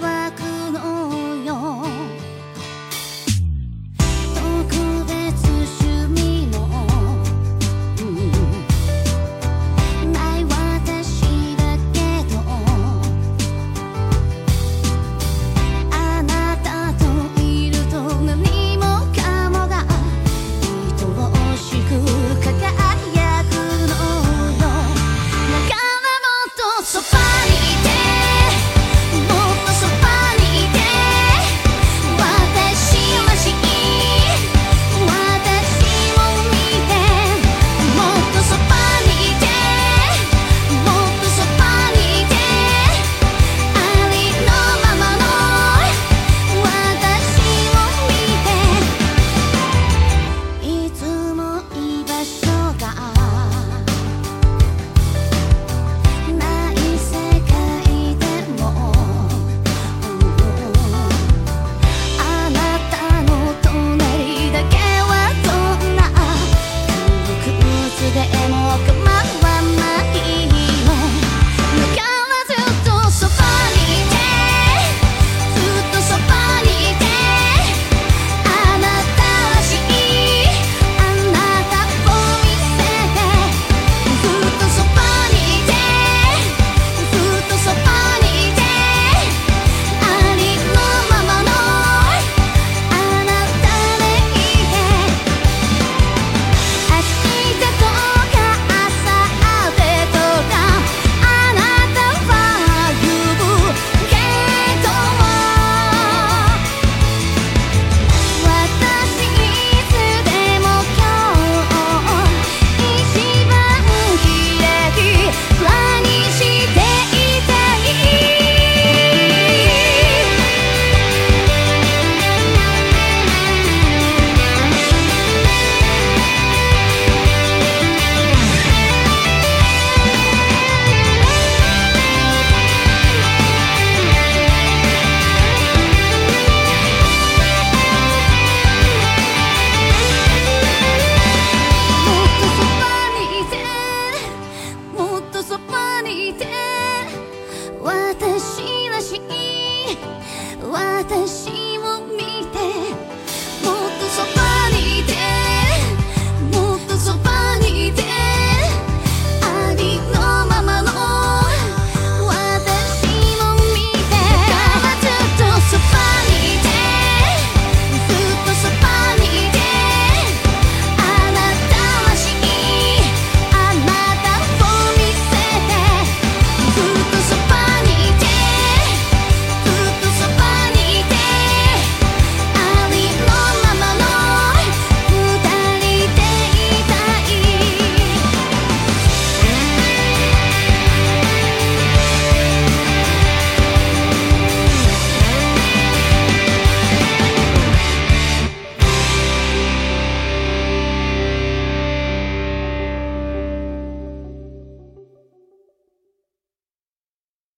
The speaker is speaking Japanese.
わ私